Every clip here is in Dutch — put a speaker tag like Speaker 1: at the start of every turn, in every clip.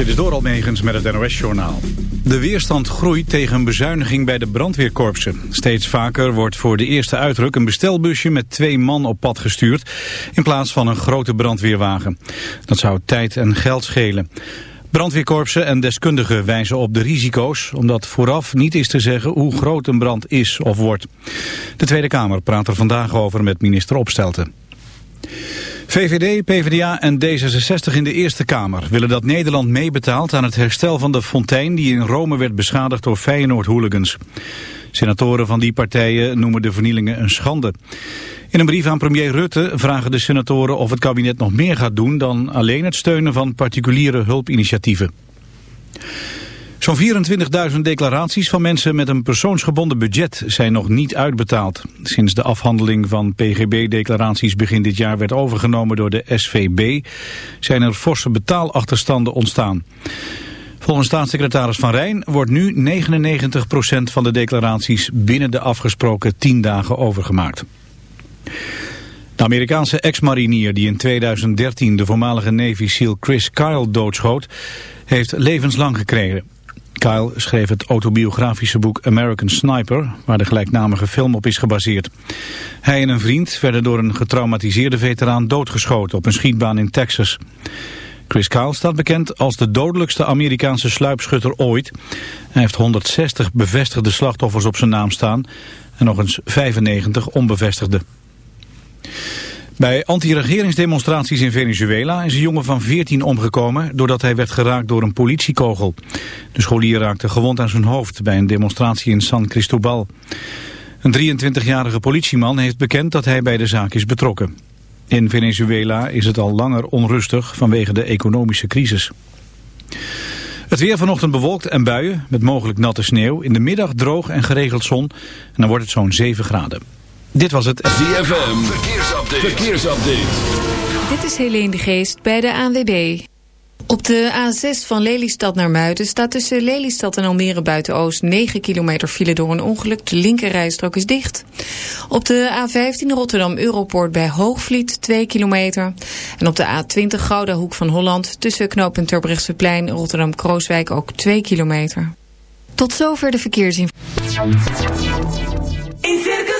Speaker 1: Dit is door Almegens met het NOS-journaal. De weerstand groeit tegen een bezuiniging bij de brandweerkorpsen. Steeds vaker wordt voor de eerste uitruk een bestelbusje met twee man op pad gestuurd... in plaats van een grote brandweerwagen. Dat zou tijd en geld schelen. Brandweerkorpsen en deskundigen wijzen op de risico's... omdat vooraf niet is te zeggen hoe groot een brand is of wordt. De Tweede Kamer praat er vandaag over met minister Opstelten. VVD, PvdA en D66 in de Eerste Kamer willen dat Nederland meebetaalt aan het herstel van de fontein die in Rome werd beschadigd door Feyenoord-hooligans. Senatoren van die partijen noemen de vernielingen een schande. In een brief aan premier Rutte vragen de senatoren of het kabinet nog meer gaat doen dan alleen het steunen van particuliere hulpinitiatieven. Zo'n 24.000 declaraties van mensen met een persoonsgebonden budget zijn nog niet uitbetaald. Sinds de afhandeling van PGB-declaraties begin dit jaar werd overgenomen door de SVB... zijn er forse betaalachterstanden ontstaan. Volgens staatssecretaris Van Rijn wordt nu 99% van de declaraties binnen de afgesproken 10 dagen overgemaakt. De Amerikaanse ex-marinier die in 2013 de voormalige Navy SEAL Chris Kyle doodschoot, heeft levenslang gekregen. Kyle schreef het autobiografische boek American Sniper, waar de gelijknamige film op is gebaseerd. Hij en een vriend werden door een getraumatiseerde veteraan doodgeschoten op een schietbaan in Texas. Chris Kyle staat bekend als de dodelijkste Amerikaanse sluipschutter ooit. Hij heeft 160 bevestigde slachtoffers op zijn naam staan en nog eens 95 onbevestigde. Bij anti-regeringsdemonstraties in Venezuela is een jongen van 14 omgekomen doordat hij werd geraakt door een politiekogel. De scholier raakte gewond aan zijn hoofd bij een demonstratie in San Cristobal. Een 23-jarige politieman heeft bekend dat hij bij de zaak is betrokken. In Venezuela is het al langer onrustig vanwege de economische crisis. Het weer vanochtend bewolkt en buien met mogelijk natte sneeuw. In de middag droog en geregeld zon en dan wordt het zo'n 7 graden. Dit was het
Speaker 2: ZFM. Verkeersupdate. Verkeersupdate.
Speaker 3: Dit is Helene de Geest bij de ANWB. Op de A6 van Lelystad naar Muiden staat tussen Lelystad en Almere Buiten-Oost 9 kilometer file door een ongeluk. De linkerrijstrook is dicht. Op de A15 Rotterdam-Europoort bij Hoogvliet 2 kilometer. En op de A20 Gouda Hoek van Holland tussen knooppunt Terbrechtseplein Rotterdam-Krooswijk ook 2 kilometer. Tot zover de verkeersinformatie.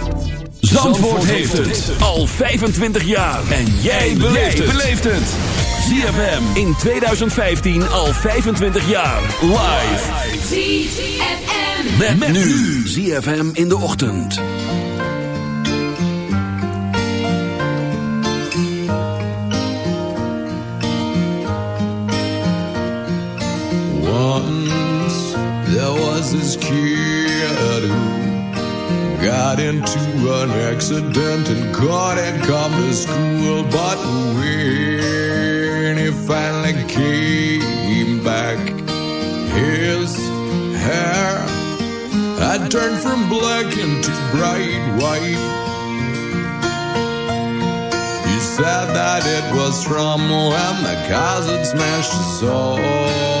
Speaker 2: Zandvoort, heeft het al 25 jaar. En jij beleeft het. ZFM in 2015 al 25 jaar. Live.
Speaker 4: ZFM.
Speaker 2: Met, met nu. ZFM in de ochtend.
Speaker 5: Once there was this kid who got into an accident and couldn't come to school. But when he finally came back, his hair had turned from black into bright white. He said that it was from when the cars had smashed his soul.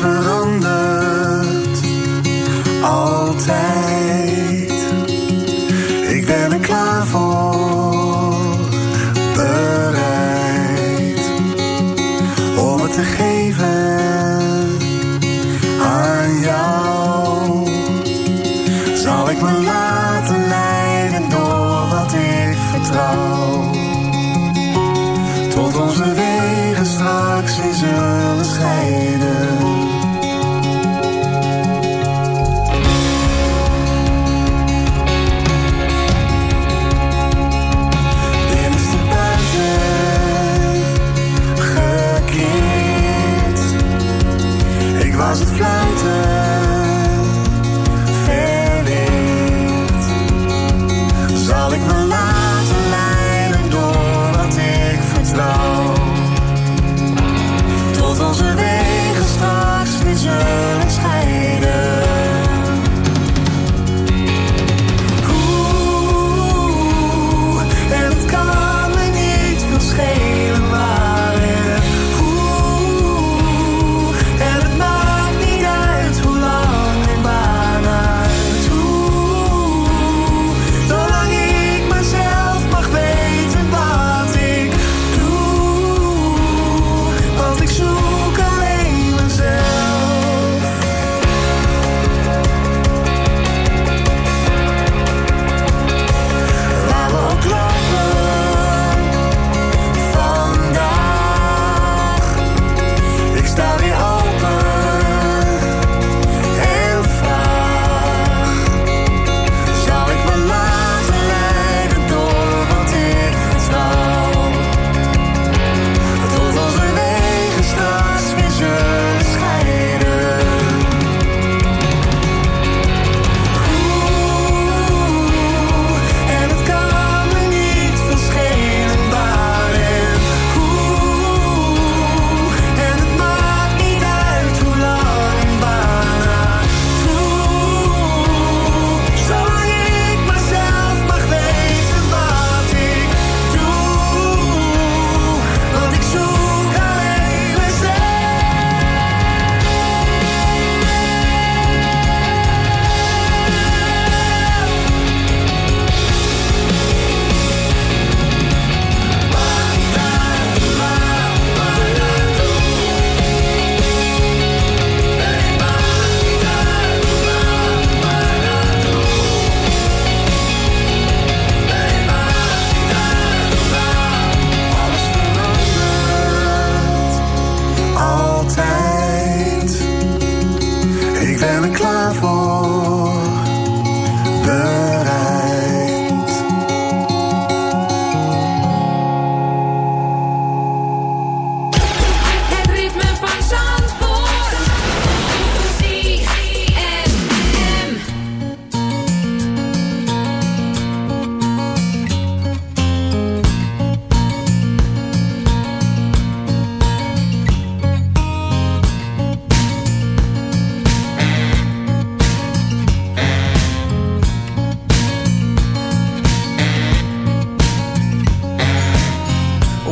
Speaker 6: veranderd.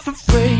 Speaker 2: for free.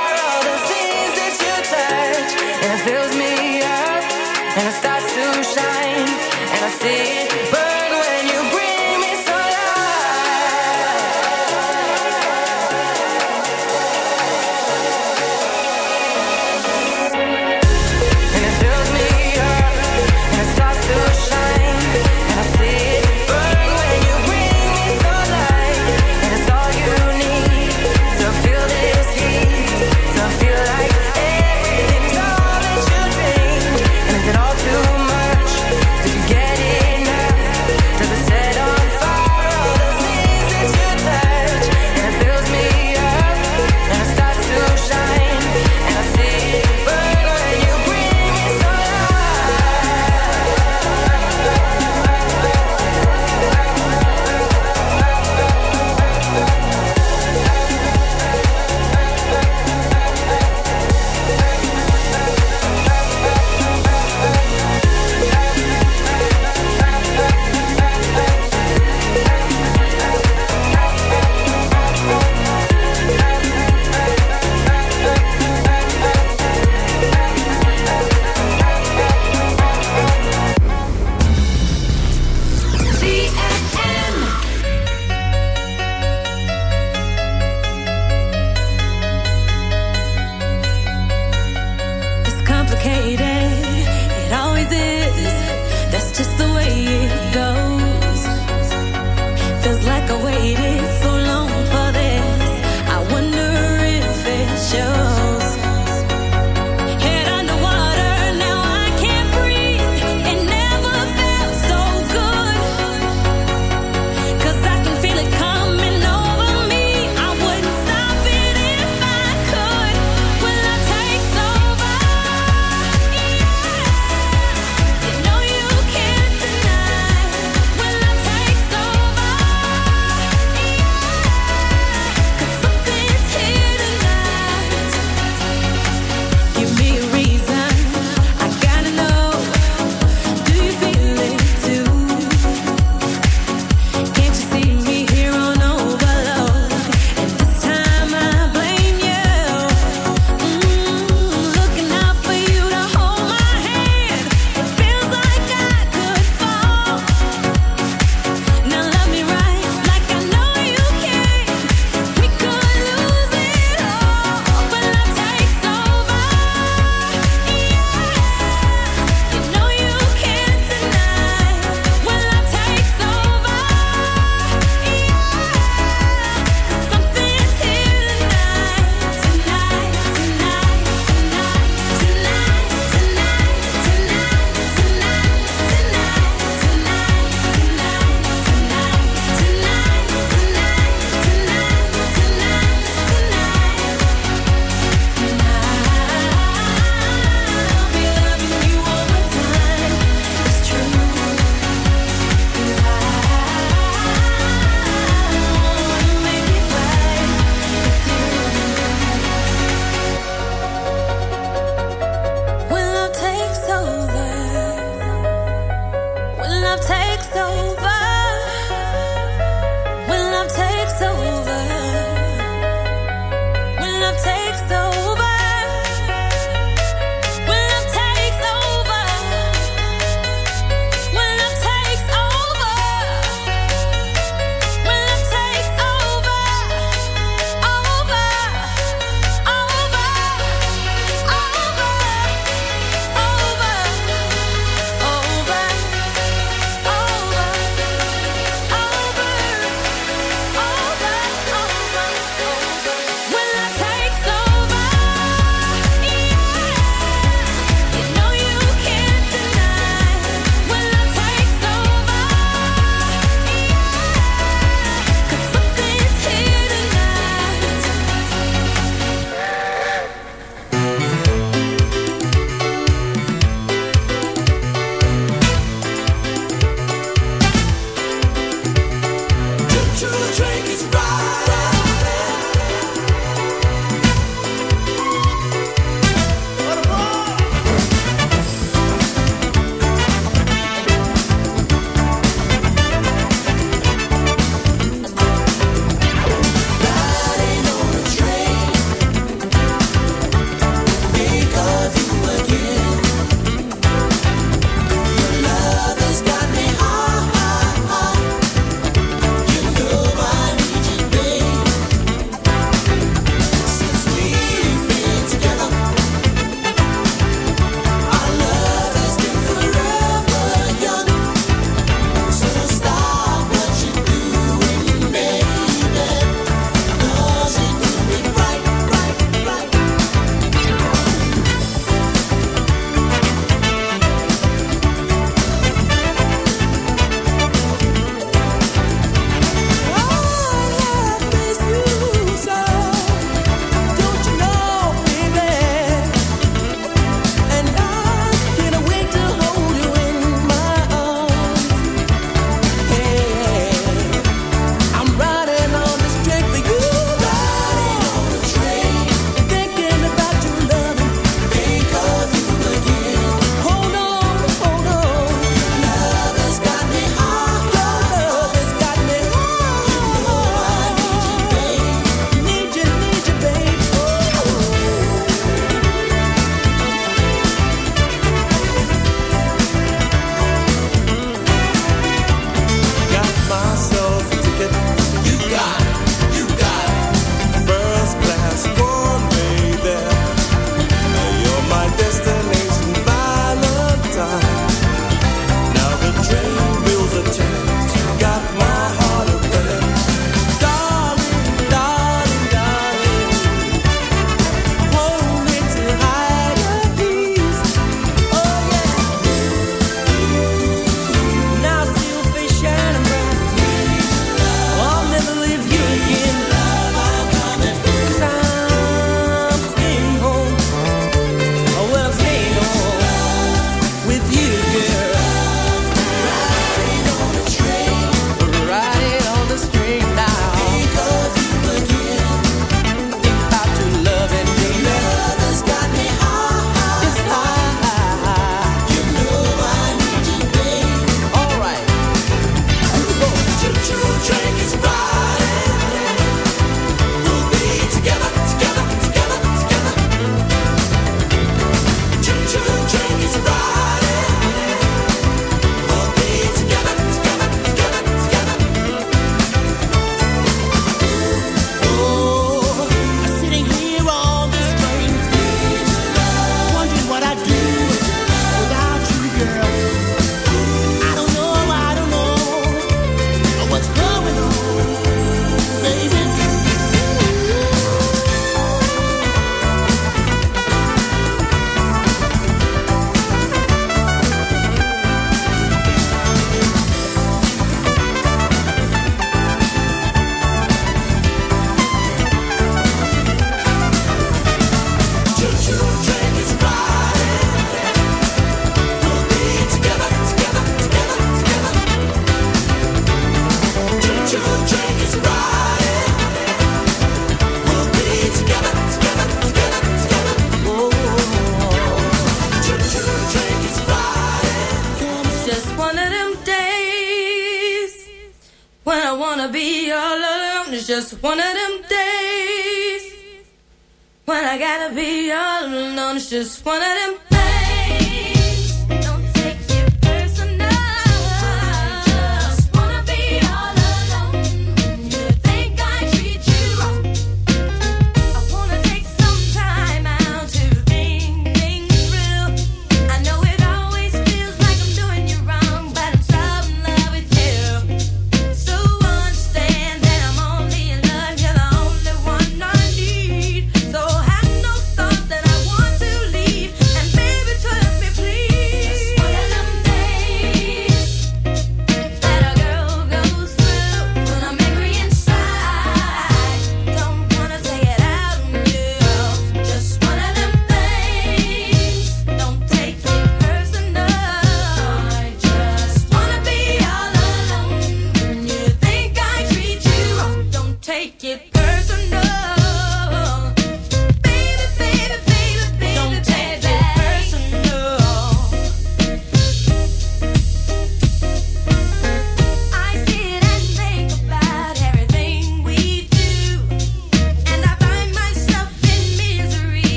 Speaker 6: just
Speaker 7: wanna